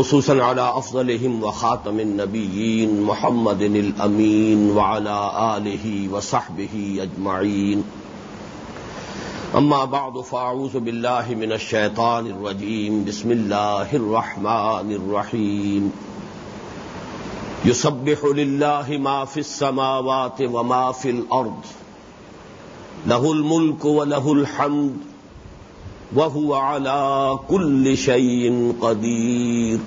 خصوصا على افضلهم وخاتم النبيين محمد الامين وعلى اله وصحبه اجمعين اما بعد فاعوذ بالله من الشيطان الرجيم. بسم الله الرحمن الرحيم. يسبح لله ما في السماوات وما في الارض له الملك وله الحمد. وهو على كل شيء قدير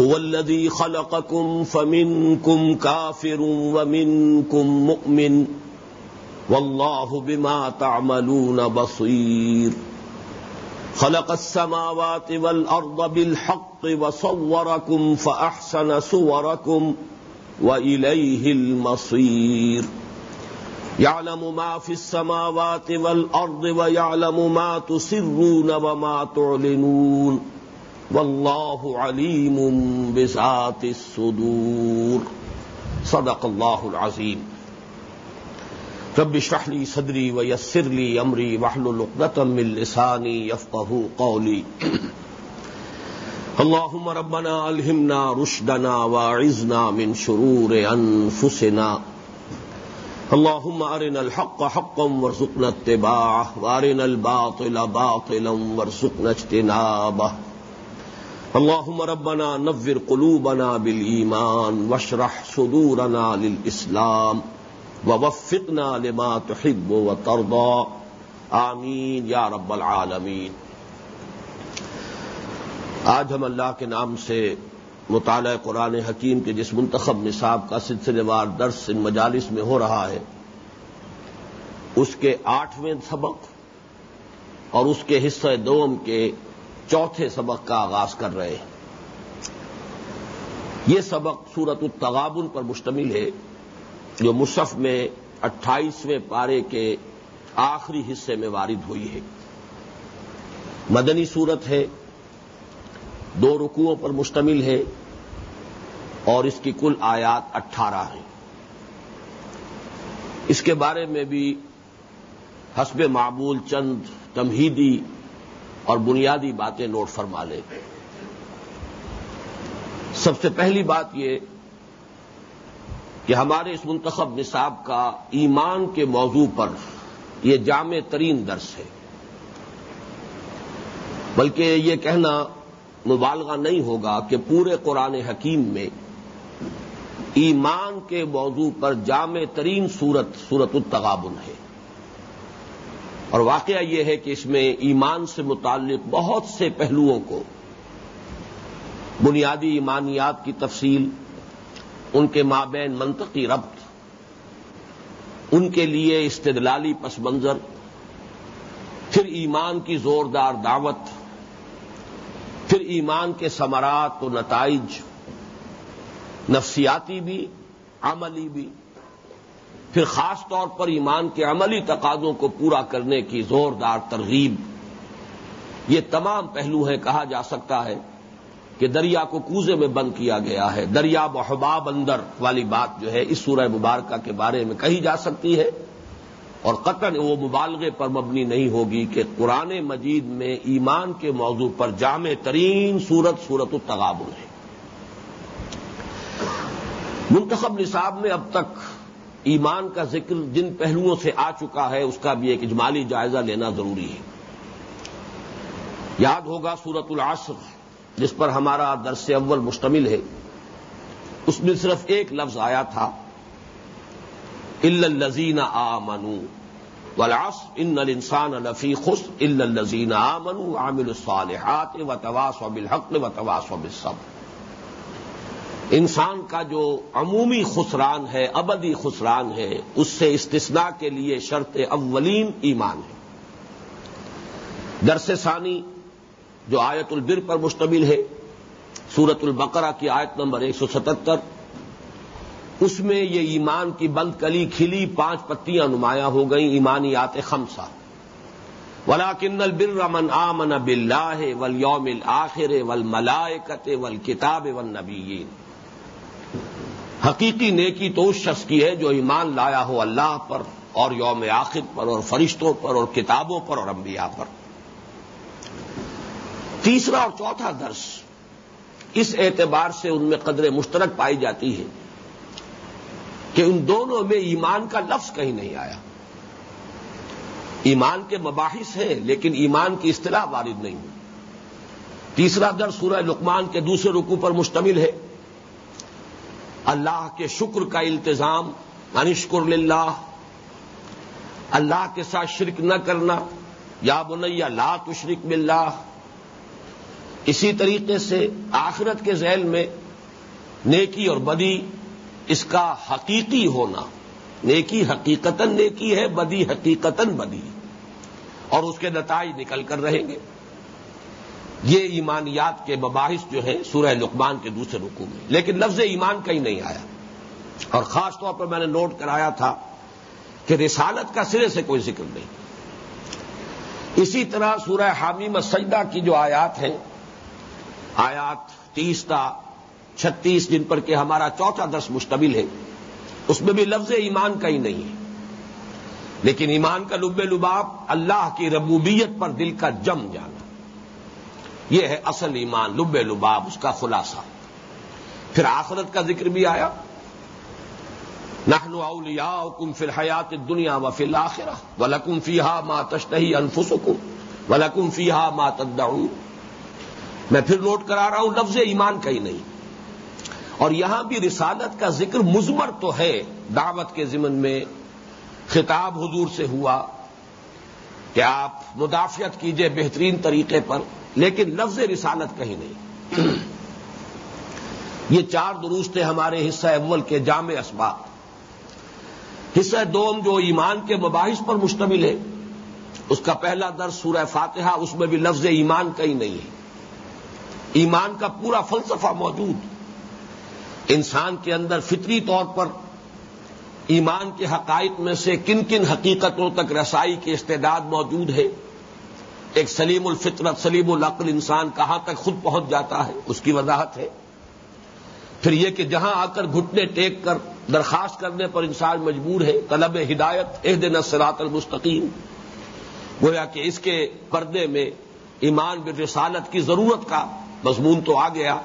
هو الذي خلقكم فمنكم كافر ومنكم مؤمن۔ والله بما تعملون بصير خلق السماوات والأرض بالحق وصوركم فأحسن صوركم وإليه المصير يعلم ما في السماوات والأرض ويعلم ما تسرون وما تعلنون والله عليم بذات الصدور. صدق الله العظيم. رب اشرح لي صدري ويسر لي أمري واحلل عقدة من لساني يفقهوا قولي. اللهم ربنا ألهمنا رشدنا واعذنا من شرور أنفسنا. اللهم ارنا الحق حقا وارزقنا اتباعه وارنا الباطل باطلا وارزقنا اجتنابه. اللهم ربنا نور قلوبنا بالايمان واشرح صدورنا للاسلام ووفقنا لما تحب وترضى. آمین یا رب العالمین آج ہم اللہ کے نام سے مطالعہ قرآن حکیم کے جس منتخب نصاب کا سلسلے وار درس ان مجالس میں ہو رہا ہے، اس کے آٹھویں سبق اور اس کے حصہ دوم کے چوتھے سبق کا آغاز کر رہے ہیں۔ یہ سبق سورت التغابن پر مشتمل ہے، جو مصف میں اٹھائیسویں پارے کے آخری حصے میں وارد ہوئی ہے۔ مدنی صورت ہے دو رکوعوں پر مشتمل ہے اور اس کی کل آیات اٹھارہ ہیں۔ اس کے بارے میں بھی حسب معمول چند تمہیدی اور بنیادی باتیں نوٹ فرما لیں۔ سب سے پہلی بات یہ کہ ہمارے اس منتخب نصاب کا ایمان کے موضوع پر یہ جامع ترین درس ہے۔ بلکہ یہ کہنا مبالغہ نہیں ہوگا کہ پورے قرآن حکیم میں ایمان کے موضوع پر جامع ترین صورت صورت التغابن ہے۔ اور واقعہ یہ ہے کہ اس میں ایمان سے متعلق بہت سے پہلوؤں کو بنیادی ایمانیات کی تفصیل، ان کے مابین منطقی ربط، ان کے لیے استدلالی پس منظر، پھر ایمان کی زوردار دعوت پھر ایمان کے ثمرات و نتائج، نفسیاتی بھی، عملی بھی۔ پھر خاص طور پر ایمان کے عملی تقاضوں کو پورا کرنے کی زوردار ترغیب۔ یہ تمام پہلو ہیں، کہا جا سکتا ہے کہ دریا کو کوزے میں بند کیا گیا ہے۔ دریا بحباب اندر والی بات جو ہے، اس سورہ مبارکہ کے بارے میں کہی جا سکتی ہے۔ اور قطن وہ مبالغے پر مبنی نہیں ہوگی کہ قرآن مجید میں ایمان کے موضوع پر جامع ترین صورت صورت التغابن ہے۔ منتخب نصاب میں اب تک ایمان کا ذکر جن پہلوؤں سے آ چکا ہے، اس کا بھی ایک اجمالی جائزہ لینا ضروری ہے۔ یاد ہوگا سورت العصر، جس پر ہمارا درس اول مشتمل ہے۔ اس میں صرف ایک لفظ آیا تھا الزین آ منو ولاس ان انسان الفی خس الزین آ منو عامل الصالحات و تواس و بالحق و تواس و بالصبر. انسان کا جو عمومی خسران ہے، ابدی خسران ہے، اس سے استثناء کے لیے شرط اولین ایمان ہے۔ درس ثانی، جو آیت البر پر مشتمل ہے سورت البقرہ کی آیت نمبر ایک سو ستہتر اس میں یہ ایمان کی بند کلی کھلی پانچ پتیاں نمایاں ہو گئیں ایمانیات خمسہ۔ ولا کن البر من آمن بلاہ ول یوم الآخر ول ملائکت ول کتاب ول حقیقی نیکی تو اس شخص کی ہے جو ایمان لایا ہو اللہ پر اور یوم آخر پر اور فرشتوں پر اور کتابوں پر اور انبیاء پر۔ تیسرا اور چوتھا درس اس اعتبار سے ان میں قدر مشترک پائی جاتی ہے۔ کہ ان دونوں میں ایمان کا لفظ کہیں نہیں آیا۔ ایمان کے مباحث ہیں، لیکن ایمان کی اصطلاح وارد نہیں۔ ہوئی تیسرا در سورہ لقمان کے دوسرے رکو پر مشتمل ہے۔ اللہ کے شکر کا التظام انشکر یعنی للہ۔ اللہ کے ساتھ شرک نہ کرنا، یا بنیا لا تشرک باللہ۔ اسی طریقے سے آخرت کے ذیل میں نیکی اور بدی اس کا حقیقی ہونا۔ نیکی حقیقتاً نیکی ہے، بدی حقیقتاً بدی۔ اور اس کے نتائج نکل کر رہیں گے۔ یہ ایمانیات کے مباحث جو ہیں سورہ لقمان کے دوسرے رکو میں۔ لیکن لفظ ایمان کہیں نہیں آیا۔ اور خاص طور پر میں نے نوٹ کرایا تھا کہ رسالت کا سرے سے کوئی ذکر نہیں۔ اسی طرح سورہ حامی مسجدہ کی جو آیات ہیں، آیات تیس تا چھتیس جن پر کہ ہمارا چوتھا درس مشتمل ہے۔ اس میں بھی لفظ ایمان کا ہی نہیں ہے۔ لیکن ایمان کا لب لباب اللہ کی ربوبیت پر دل کا جم جانا۔ یہ ہے اصل ایمان، لب لباب، اس کا خلاصہ۔ پھر آخرت کا ذکر بھی آیا۔ نحن اولیاؤکم فی الحیات الدنیا و فی الاخرہ۔ ولکم فیہا ما تشتہی انفسکم۔ ولکم فیہا ما تدعون۔ میں پھر نوٹ کرا رہا ہوں، لفظ ایمان کا ہی نہیں۔ اور یہاں بھی رسالت کا ذکر مزمر تو ہے۔ دعوت کے ضمن میں خطاب حضور سے ہوا کہ آپ مدافعت کیجیے بہترین طریقے پر، لیکن لفظ رسالت کہیں نہیں۔ یہ چار دروس تھے ہمارے حصہ اول کے جامع اسباب حصہ دوم جو ایمان کے مباحث پر مشتمل ہے اس کا پہلا درس سورہ فاتحہ، اس میں بھی لفظ ایمان کہیں نہیں ہے۔ ایمان کا پورا فلسفہ موجود۔ انسان کے اندر فطری طور پر ایمان کے حقائق میں سے کن کن حقیقتوں تک رسائی کی استعداد موجود ہے؟ ایک سلیم الفطرت، سلیم العقل انسان کہاں تک خود پہنچ جاتا ہے؟ اس کی وضاحت ہے۔ پھر یہ کہ جہاں آ کر گھٹنے ٹیک کر درخواست کرنے پر انسان مجبور ہے، طلب ہدایت عہد نصرات المستقیم۔ گویا کہ اس کے پردے میں ایمان بالرسالت کی ضرورت کا مضمون تو آ گیا۔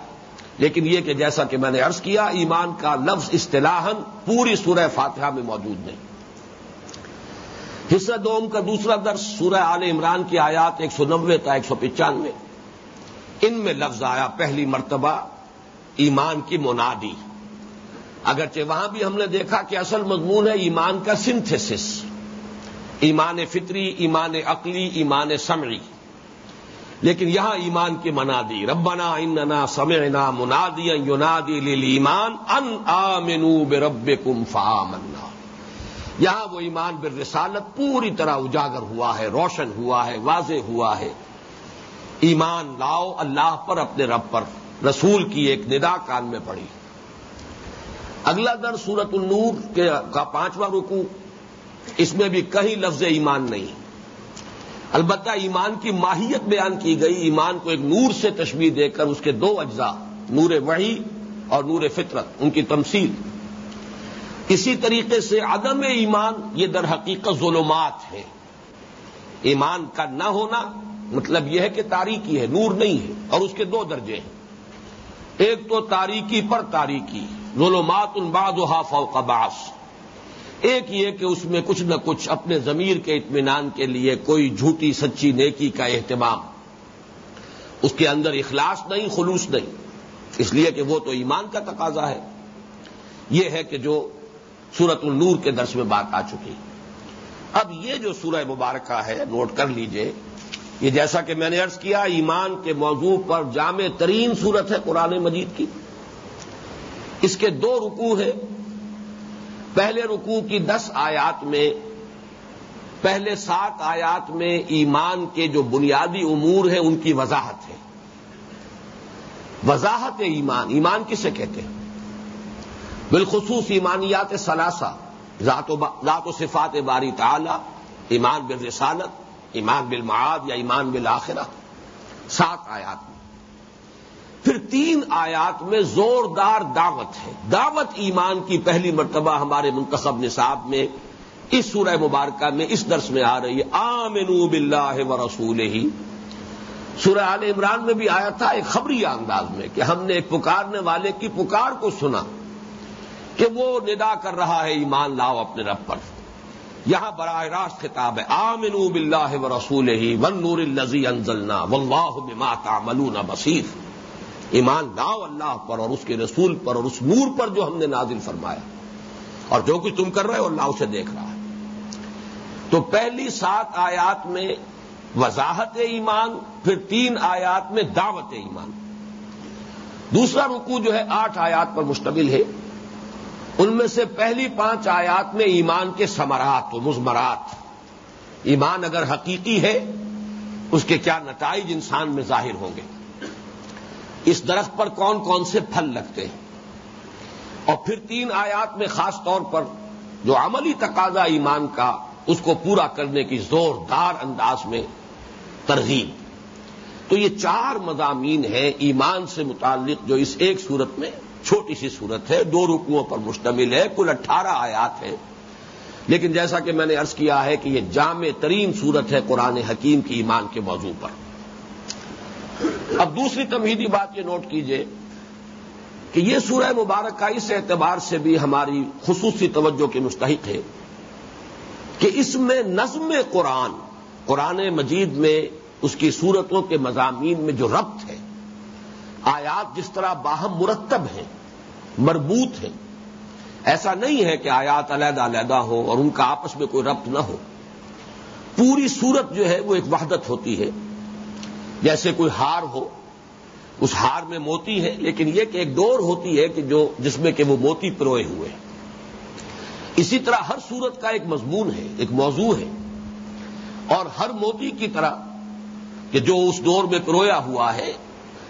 لیکن یہ کہ جیسا کہ میں نے عرض کیا، ایمان کا لفظ اصطلاحن پوری سورہ فاتحہ میں موجود نہیں۔ حصہ دوم کا دوسرا درس، سورہ عال عمران کی آیات ایک سو نبے تا ایک سو پچانوے۔ ان میں لفظ آیا پہلی مرتبہ ایمان کی منادی۔ اگرچہ وہاں بھی ہم نے دیکھا کہ اصل مضمون ہے ایمان کا سنتھسس۔ ایمان فطری، ایمان عقلی، ایمان سمری لیکن یہاں ایمان کی منادی، ربنا اننا سمعنا منادی یونادی لیمان ان آمنو بربکم فآمنا۔ یہاں وہ ایمان بالرسالت پوری طرح اجاگر ہوا ہے، روشن ہوا ہے، واضح ہوا ہے۔ ایمان لاؤ، اللہ پر، اپنے رب پر۔ رسول کی ایک ندا کان میں پڑی۔ اگلا در سورت النور کا پانچواں رکو اس میں بھی کہیں لفظ ایمان نہیں۔ البتہ ایمان کی ماہیت بیان کی گئی، ایمان کو ایک نور سے تشبیح دے کر اس کے دو اجزاء، نور وحی اور نور فطرت، ان کی تمثیل۔ اسی طریقے سے عدم ایمان، یہ در حقیقت ظلمات ہے ایمان کا نہ ہونا مطلب یہ ہے کہ تاریکی ہے، نور نہیں ہے، اور اس کے دو درجے ہیں۔ ایک تو تاریکی پر تاریکی، ظلمات الباد و حاف باس ایک یہ کہ اس میں کچھ نہ کچھ اپنے ضمیر کے اطمینان کے لیے کوئی جھوٹی سچی نیکی کا اہتمام۔ اس کے اندر اخلاص نہیں، خلوص نہیں۔ اس لیے کہ وہ تو ایمان کا تقاضا ہے۔ یہ ہے کہ جو سورت النور کے درس میں بات آ چکی۔ اب یہ جو سورہ مبارکہ ہے، نوٹ کر لیجیے، یہ جیسا کہ میں نے ارض کیا، ایمان کے موضوع پر جامع ترین صورت ہے قرآن مجید کی۔ اس کے دو رکوع ہیں۔ پہلے رکوع کی دس آیات میں، پہلے سات آیات میں ایمان کے جو بنیادی امور ہیں، ان کی وضاحت ہے۔ وضاحت ایمان ایمان کسے کہتے ہیں؟ بالخصوص ایمانیات ثلاثہ، ذات و صفات باری تعالی، ایمان بالرسالت، ایمان بالمعاد یا ایمان بالآخرہ۔ سات آیات میں۔ پھر تین آیات میں زوردار دعوت ہے۔ دعوت ایمان کی پہلی مرتبہ ہمارے منتخب نصاب میں، اس سورہ مبارکہ میں، اس درس میں آ رہی ہے۔ آمنو باللہ و رسول ہی سورہ آل عمران میں بھی آیا تھا ایک خبری انداز میں کہ ہم نے ایک پکارنے والے کی پکار کو سنا کہ وہ ندا کر رہا ہے ایمان لاؤ اپنے رب پر۔ یہاں براہ راست خطاب ہے۔ آمن بلّہ و رسول ہی ون نور الزی انزلنا واللہ بما تعملون بصیر۔ ایمان لاؤ اللہ پر اور اس کے رسول پر اور اس نور پر جو ہم نے نازل فرمایا اور جو کچھ تم کر رہے ہو اللہ اسے دیکھ رہا ہے۔ تو پہلی سات آیات میں وضاحت ایمان، پھر تین آیات میں دعوت ایمان۔ دوسرا رکو جو ہے آٹھ آیات پر مشتمل ہے۔ ان میں سے پہلی پانچ آیات میں ایمان کے سمرات و مزمرات ایمان اگر حقیقی ہے، اس کے کیا نتائج انسان میں ظاہر ہوں گے؟ اس درخت پر کون کون سے پھل لگتے ہیں؟ اور پھر تین آیات میں خاص طور پر جو عملی تقاضا ایمان کا، اس کو پورا کرنے کی زوردار انداز میں ترغیب۔ تو یہ چار مضامین ہیں ایمان سے متعلق جو اس ایک صورت میں چھوٹی سی صورت ہے، دو رکوؤں پر مشتمل ہے، کل اٹھارہ آیات ہیں۔ لیکن جیسا کہ میں نے ارض کیا ہے کہ یہ جامع ترین صورت ہے قرآن حکیم کی ایمان کے موضوع پر۔ اب دوسری تمہیدی بات یہ نوٹ کیجیے کہ یہ سورہ مبارکہ اس اعتبار سے بھی ہماری خصوصی توجہ کے مستحق ہے کہ اس میں نظم قرآن قرآن مجید میں اس کی صورتوں کے مضامین میں جو ربط ہے، آیات جس طرح باہم مرتب ہیں، مربوط ہیں، ایسا نہیں ہے کہ آیات علیحدہ علیحدہ ہو اور ان کا آپس میں کوئی ربط نہ ہو۔ پوری صورت جو ہے وہ ایک وحدت ہوتی ہے۔ جیسے کوئی ہار ہو، اس ہار میں موتی ہے، لیکن یہ کہ ایک ڈور ہوتی ہے کہ جو جس میں کہ وہ موتی پروئے ہوئے۔ ہیں اسی طرح ہر صورت کا ایک مضمون ہے، ایک موضوع ہے۔ اور ہر موتی کی طرح کہ جو اس دور میں پرویا ہوا ہے،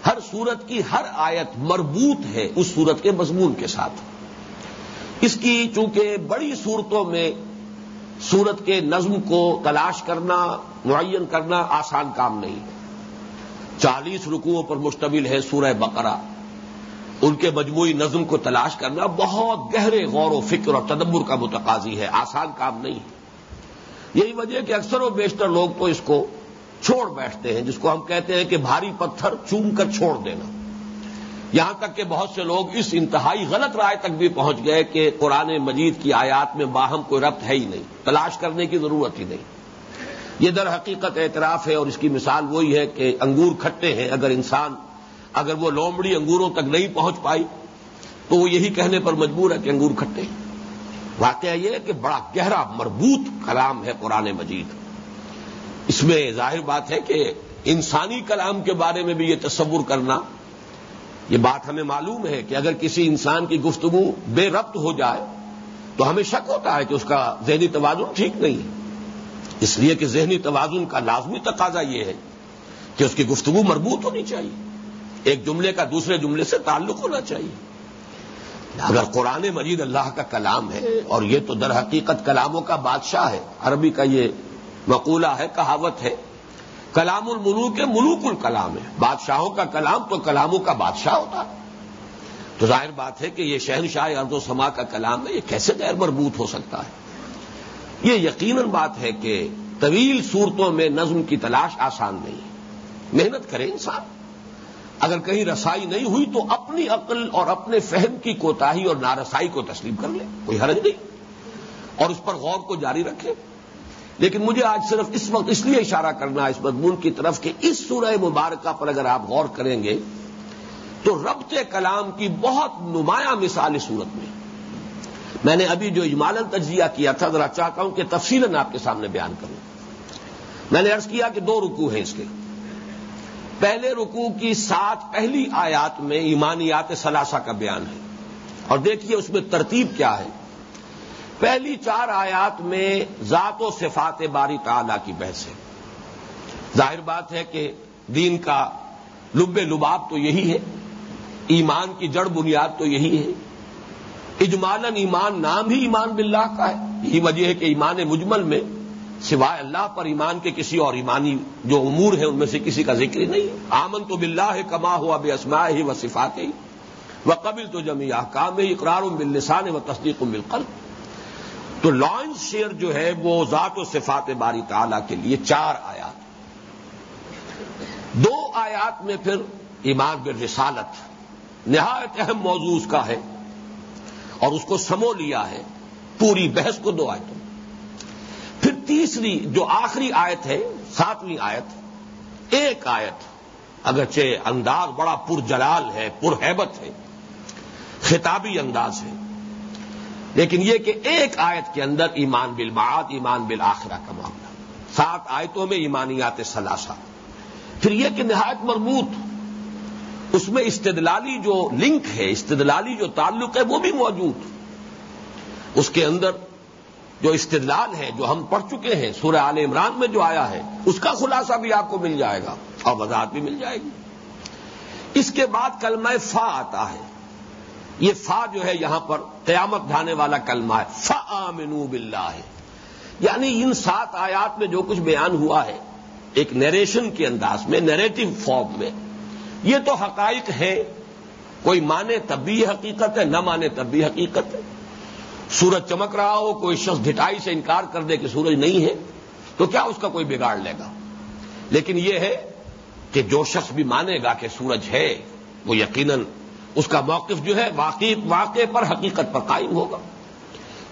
ہر صورت کی ہر آیت مربوط ہے اس صورت کے مضمون کے ساتھ۔ اس کی چونکہ بڑی صورتوں میں صورت کے نظم کو تلاش کرنا، معین کرنا آسان کام نہیں ہے۔ چالیس رکوعوں پر مشتمل ہے سورہ بقرہ۔ ان کے مجموعی نظم کو تلاش کرنا بہت گہرے غور و فکر اور تدبر کا متقاضی ہے، آسان کام نہیں ہے۔ یہی وجہ کہ اکثر و بیشتر لوگ تو اس کو چھوڑ بیٹھتے ہیں، جس کو ہم کہتے ہیں کہ بھاری پتھر چوم کر چھوڑ دینا۔ یہاں تک کہ بہت سے لوگ اس انتہائی غلط رائے تک بھی پہنچ گئے کہ قرآن مجید کی آیات میں باہم کوئی ربط ہے ہی نہیں، تلاش کرنے کی ضرورت ہی نہیں۔ یہ در حقیقت اعتراف ہے اور اس کی مثال وہی ہے کہ انگور کھٹے ہیں۔ اگر انسان، اگر وہ لومڑی انگوروں تک نہیں پہنچ پائی، تو وہ یہی کہنے پر مجبور ہے کہ انگور کھٹے ہیں۔ واقعہ یہ ہے کہ بڑا گہرا مربوط کلام ہے قرآن مجید۔ اس میں ظاہر بات ہے کہ انسانی کلام کے بارے میں بھی یہ تصور کرنا، یہ بات ہمیں معلوم ہے کہ اگر کسی انسان کی گفتگو بے ربط ہو جائے، تو ہمیں شک ہوتا ہے کہ اس کا ذہنی توازن ٹھیک نہیں ہے۔ اس لیے کہ ذہنی توازن کا لازمی تقاضا یہ ہے کہ اس کی گفتگو مربوط ہونی چاہیے۔ ایک جملے کا دوسرے جملے سے تعلق ہونا چاہیے۔ اگر قرآن مجید اللہ کا کلام ہے اور یہ تو در حقیقت کلاموں کا بادشاہ ہے، عربی کا یہ مقولہ ہے، کہاوت ہے۔ کلام الملوک ملوک الکلام ہے۔ بادشاہوں کا کلام تو کلاموں کا بادشاہ ہوتا ہے۔ تو ظاہر بات ہے کہ یہ شہنشاہ ارد و سما کا کلام ہے، یہ کیسے غیر مربوط ہو سکتا ہے؟ یہ یقیناً بات ہے کہ طویل صورتوں میں نظم کی تلاش آسان نہیں ہے۔ محنت کرے انسان۔ اگر کہیں رسائی نہیں ہوئی تو اپنی عقل اور اپنے فہم کی کوتاہی اور نارسائی کو تسلیم کر لے۔ کوئی حرج نہیں۔ اور اس پر غور کو جاری رکھے۔ لیکن مجھے آج صرف اس وقت اس لیے اشارہ کرنا، اس مضمون کی طرف کہ اس سورہ مبارکہ پر اگر آپ غور کریں گے تو ربط کلام کی بہت نمایاں مثال اس صورت میں میں نے ابھی جو اجمالن تجزیہ کیا تھا، ذرا چاہتا ہوں کہ تفصیل آپ کے سامنے بیان کروں۔ میں نے ارض کیا کہ دو رکو ہیں اس کے۔ پہلے رکو کی سات پہلی آیات میں ایمانیات ثلاثہ کا بیان ہے۔ اور دیکھیے اس میں ترتیب کیا ہے۔ پہلی چار آیات میں ذات و صفات باری تعالی کی بحث ہے۔ ظاہر بات ہے کہ دین کا لب لباب تو یہی ہے، ایمان کی جڑ بنیاد تو یہی ہے۔ اجمالن ایمان نام ہی ایمان باللہ کا ہے۔ یہی وجہ ہے کہ ایمان مجمل میں سوائے اللہ پر ایمان کے کسی اور ایمانی جو امور ہیں ان میں سے کسی کا ذکر نہیں۔ آمن تو بلّہ ہے کما ہوا بے اسما ہی و صفات ہی و قبل تو جمی کام اقرار باللسان و تصدیق بالقلب۔ تو لانچ شیئر جو ہے وہ ذات و صفات باری تعالی کے لیے چار آیات۔ دو آیات میں پھر ایمان بالرسالت نہایت اہم موضوع اس کا ہے۔ اور اس کو سمو لیا ہے، پوری بحث کو دو آیتوں۔ پھر تیسری جو آخری آیت ہے، ساتویں آیت، ایک آیت، اگرچہ انداز بڑا پر جلال ہے پر حیبت ہے، خطابی انداز ہے۔ لیکن یہ کہ ایک آیت کے اندر ایمان بالمعاد، ایمان بالآخرہ کا معاملہ۔ سات آیتوں میں ایمانیات سلاسا پھر یہ کہ نہایت مربوط اس میں استدلالی جو لنک ہے، استدلالی جو تعلق ہے، وہ بھی موجود۔ اس کے اندر جو استدلال ہے، جو ہم پڑھ چکے ہیں، سورہ عال عمران میں جو آیا ہے، اس کا خلاصہ بھی آپ کو مل جائے گا اور وضاحت بھی مل جائے گی۔ اس کے بعد کلمہ فا آتا ہے۔ یہ فا جو ہے، یہاں پر قیامت ڈھانے والا کلمہ ہے۔ فا آمنو باللہ۔ ہے یعنی ان سات آیات میں جو کچھ بیان ہوا ہے، ایک نیریشن کے انداز میں نیریٹو فارم میں یہ تو حقائق ہے۔ کوئی مانے تب بھی حقیقت ہے، نہ مانے تب بھی حقیقت ہے۔ سورج چمک رہا ہو، کوئی شخص ڈٹائی سے انکار کر دے کہ سورج نہیں ہے، تو کیا اس کا کوئی بگاڑ لے گا؟ لیکن یہ ہے کہ جو شخص بھی مانے گا کہ سورج ہے، وہ یقیناً اس کا موقف جو ہے واقع واقع پر، حقیقت پر قائم ہوگا۔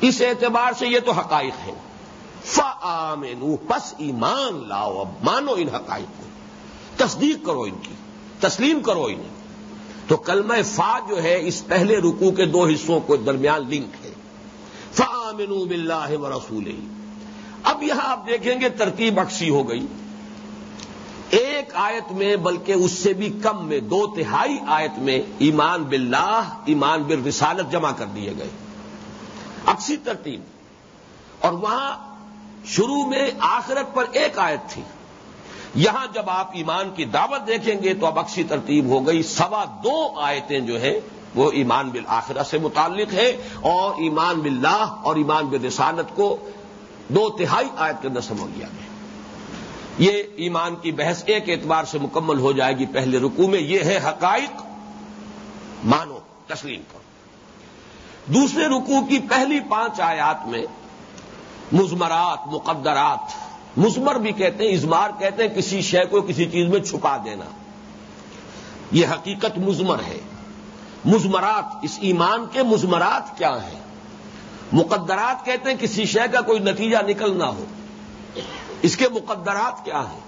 اس اعتبار سے یہ تو حقائق ہے فآمنو پس ایمان لاؤ۔ اب مانو ان حقائق کو۔ تصدیق کرو ان کی۔ تسلیم کرو انہیں۔ تو کلمہ فا جو ہے، اس پہلے رکو کے دو حصوں کو درمیان لنک ہے۔ فآمنو باللہ و رسول اب یہاں آپ دیکھیں گے، ترتیب اکسی ہو گئی۔ ایک آیت میں، بلکہ اس سے بھی کم میں، دو تہائی آیت میں ایمان باللہ، ایمان بالرسالت جمع کر دیے گئے۔ اکسی ترتیب۔ اور وہاں شروع میں آخرت پر ایک آیت تھی۔ یہاں جب آپ ایمان کی دعوت دیکھیں گے تو اب اکسی ترتیب ہو گئی، سوا دو آیتیں جو ہیں، وہ ایمان بالآخرہ سے متعلق ہے اور ایمان باللہ اور ایمان بالرسالت کو دو تہائی آیت کے اندر سمجھ لیا گیا۔ یہ ایمان کی بحث ایک اعتبار سے مکمل ہو جائے گی پہلے رکو میں، یہ ہے حقائق، مانو، تسلیم کرو۔ دوسرے رکو کی پہلی پانچ آیات میں مزمرات، مقدرات مزمر بھی کہتے ہیں ازمار کہتے ہیں، کسی شے کو کسی چیز میں چھپا دینا۔ یہ حقیقت مزمر ہے۔ مزمرات، اس ایمان کے مزمرات کیا ہیں؟ مقدرات کہتے ہیں کسی شے کا کوئی نتیجہ نکلنا ہو۔ اس کے مقدرات کیا ہیں؟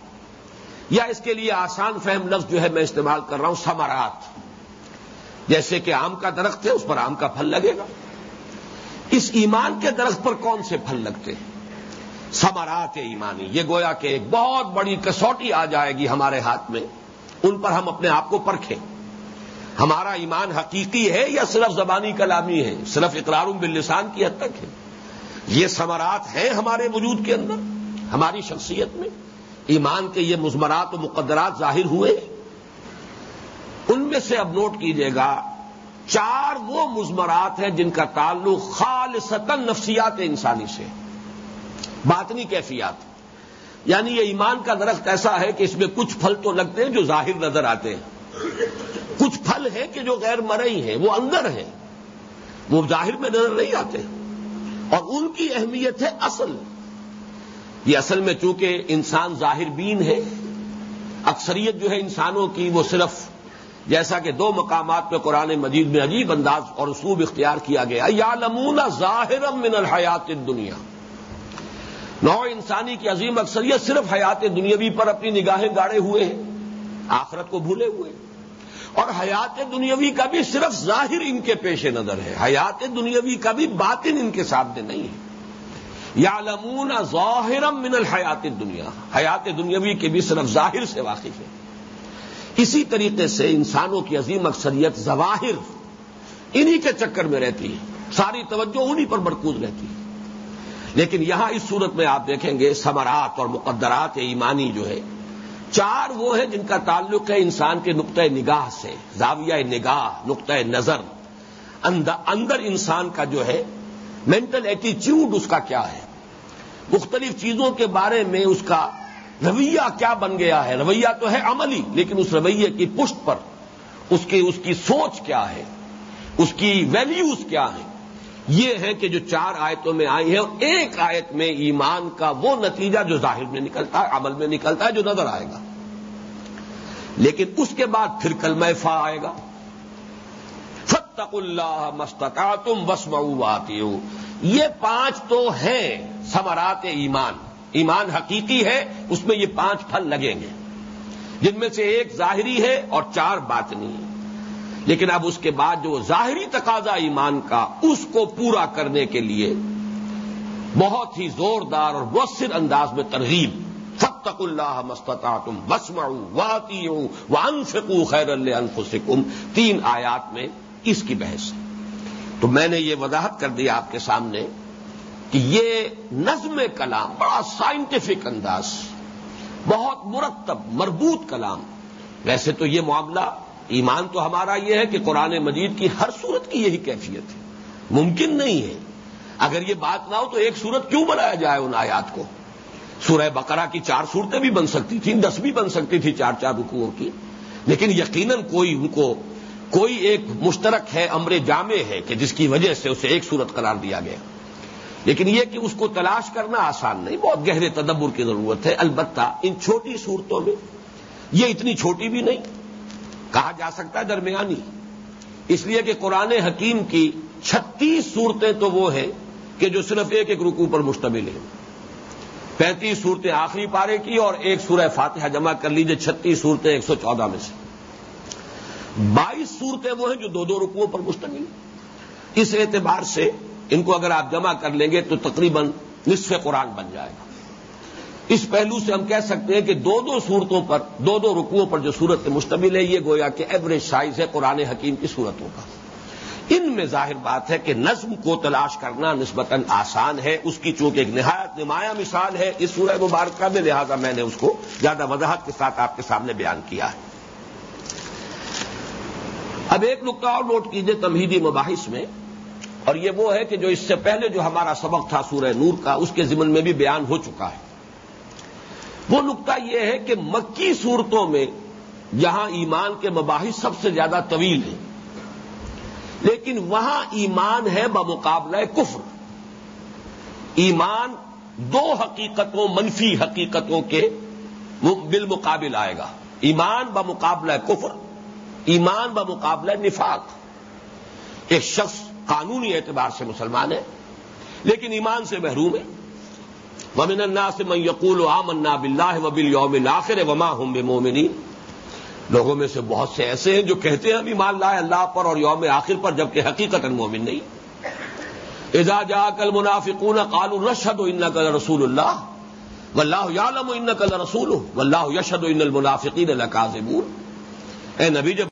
یا اس کے لیے آسان فہم لفظ جو ہے میں استعمال کر رہا ہوں سمرات جیسے کہ آم کا درخت ہے، اس پر آم کا پھل لگے گا۔ اس ایمان کے درخت پر کون سے پھل لگتے ہیں؟ سمرات ایمانی، یہ گویا کہ ایک بہت بڑی کسوٹی آ جائے گی ہمارے ہاتھ میں، ان پر ہم اپنے آپ کو پرکھیں۔ ہمارا ایمان حقیقی ہے یا صرف زبانی کلامی ہے؟ صرف اقرار باللسان کی حد تک ہے۔ یہ سمرات ہیں ہمارے وجود کے اندر، ہماری شخصیت میں۔ ایمان کے یہ مزمرات و مقدرات ظاہر ہوئے۔ ان میں سے اب نوٹ کیجیے گا، چار وہ مزمرات ہیں جن کا تعلق خالصتاً نفسیات انسانی سے باطنی کیفیات۔ یعنی یہ ایمان کا درخت ایسا ہے کہ اس میں کچھ پھل تو لگتے ہیں جو ظاہر نظر آتے ہیں۔ کچھ پھل ہیں کہ جو غیر مرئی ہیں، وہ اندر ہیں۔ وہ ظاہر میں نظر نہیں آتے۔ اور ان کی اہمیت ہے اصل۔ یہ اصل میں چونکہ انسان ظاہر بین ہے، اکثریت جو ہے انسانوں کی وہ صرف جیسا کہ دو مقامات پہ قرآن مجید میں عجیب انداز اور رسوب اختیار کیا گیا۔ یا نمونہ ظاہر من الحیات دنیا نو انسانی کی عظیم اکثریت صرف حیات دنیاوی پر اپنی نگاہیں گاڑے ہوئے ہیں، آخرت کو بھولے ہوئے اور حیات دنیاوی کا بھی صرف ظاہر ان کے پیش نظر ہے، حیات دنیاوی کا بھی باطن ان کے سامنے نہیں ہے۔ یا لمون ظاہرم من الحیات دنیا حیات دنیاوی کے بھی صرف ظاہر سے واقف ہے۔ اسی طریقے سے انسانوں کی عظیم اکثریت ظواہر انہی کے چکر میں رہتی ہے، ساری توجہ انہی پر مرکوز رہتی ہے۔ لیکن یہاں اس صورت میں آپ دیکھیں گے سمرات اور مقدرات ایمانی جو ہے، چار وہ ہیں جن کا تعلق ہے انسان کے نقطۂ نگاہ سے، زاویہ نگاہ، نقطۂ نظر۔ اندر انسان کا جو ہے مینٹل ایٹیچیوڈ اس کا کیا ہے؟ مختلف چیزوں کے بارے میں اس کا رویہ کیا بن گیا ہے؟ رویہ تو ہے عملی، لیکن اس رویے کی پشت پر اس کی اس کی سوچ کیا ہے؟ اس کی ویلیوز کیا ہیں؟ یہ ہے کہ جو چار آیتوں میں آئی ہے، اور ایک آیت میں ایمان کا وہ نتیجہ جو ظاہر میں نکلتا ہے، عمل میں نکلتا ہے، جو نظر آئے گا۔ لیکن اس کے بعد پھر کل فا آئے گا۔ فتق اللہ مستقا تم بسم آتی ہو یہ پانچ تو ہیں سمرات ایمان۔ ایمان حقیقی ہے، اس میں یہ پانچ پھل لگیں گے۔ جن میں سے ایک ظاہری ہے اور چار باطنی ہے لیکن اب اس کے بعد جو ظاہری تقاضا ایمان کا، اس کو پورا کرنے کے لیے بہت ہی زوردار اور مؤثر انداز میں ترغیب۔ فتق اللہ مستطا تم بسم واتی ہوں وہ خیر اللہ انفسکم تین آیات میں اس کی بحث۔ ہے تو میں نے یہ وضاحت کر دی آپ کے سامنے کہ یہ نظم کلام بڑا سائنٹیفک انداز، بہت مرتب، مربوط کلام۔ ویسے تو یہ معاملہ ایمان تو ہمارا یہ ہے کہ قرآن مجید کی ہر صورت کی یہی کیفیت ہے۔ ممکن نہیں ہے۔ اگر یہ بات نہ ہو تو ایک صورت کیوں بنایا جائے ان آیات کو؟ سورہ بقرہ کی چار صورتیں بھی بن سکتی تھیں، دس بھی بن سکتی تھی چار چار رکوؤں کی۔ لیکن یقیناً کوئی ان کو، کوئی ایک مشترک ہے، امر جامع ہے کہ جس کی وجہ سے اسے ایک صورت قرار دیا گیا۔ لیکن یہ کہ اس کو تلاش کرنا آسان نہیں، بہت گہرے تدبر کی ضرورت ہے۔ البتہ ان چھوٹی صورتوں میں یہ اتنی چھوٹی بھی نہیں۔ کہا جا سکتا ہے درمیانی۔ اس لیے کہ قرآن حکیم کی چھتیس صورتیں تو وہ ہیں کہ جو صرف ایک ایک رکو پر مشتمل ہیں۔ پینتیس صورتیں آخری پارے کی اور ایک سورہ فاتحہ جمع کر لیجیے، چھتیس صورتیں ایک سو چودہ میں سے۔ بائیس صورتیں وہ ہیں جو دو دو رکوؤں پر مشتمل۔ اس اعتبار سے ان کو اگر آپ جمع کر لیں گے تو تقریباً نصف قرآن بن جائے گا۔ اس پہلو سے ہم کہہ سکتے ہیں کہ دو دو صورتوں پر، دو دو رکوؤں پر جو صورت مشتمل ہے، یہ گویا کہ ایوریج سائز ہے قرآن حکیم کی صورتوں کا۔ ان میں ظاہر بات ہے کہ نظم کو تلاش کرنا نسبتاً آسان ہے۔ اس کی چونکہ ایک نہایت نمایاں مثال ہے، اس سورہ مبارکہ میں، لہذا میں نے اس کو زیادہ وضاحت کے ساتھ آپ کے سامنے بیان کیا ہے۔ اب ایک نقطہ اور نوٹ کیجیے تمہیدی مباحث میں، اور یہ وہ ہے کہ جو اس سے پہلے جو ہمارا سبق تھا سورہ نور کا، اس کے ضمن میں بھی بیان ہو چکا ہے۔ وہ نقطہ یہ ہے کہ مکی صورتوں میں جہاں ایمان کے مباحث سب سے زیادہ طویل ہیں۔ لیکن وہاں ایمان ہے بمقابلہ کفر۔ ایمان دو حقیقتوں، منفی حقیقتوں کے بالمقابل آئے گا۔ ایمان بمقابلہ کفر، ایمان بمقابلہ نفاق۔ ایک شخص قانونی اعتبار سے مسلمان ہے، لیکن ایمان سے محروم ہے۔ ومن اللہ سے من یقول آمنا بلّہ و یوم آخر وما ہوں بے لوگوں میں سے بہت سے ایسے ہیں جو کہتے ہیں ابھی مان لائے اللہ پر اور یوم آخر پر، جبکہ حقیقت مومن نہیں۔ اجا جا کل منافقون قال رشد و ان کل رسول اللہ و اللہ عالم ان کل رسول یشد ان المنافقین اللہ اے نبی، جب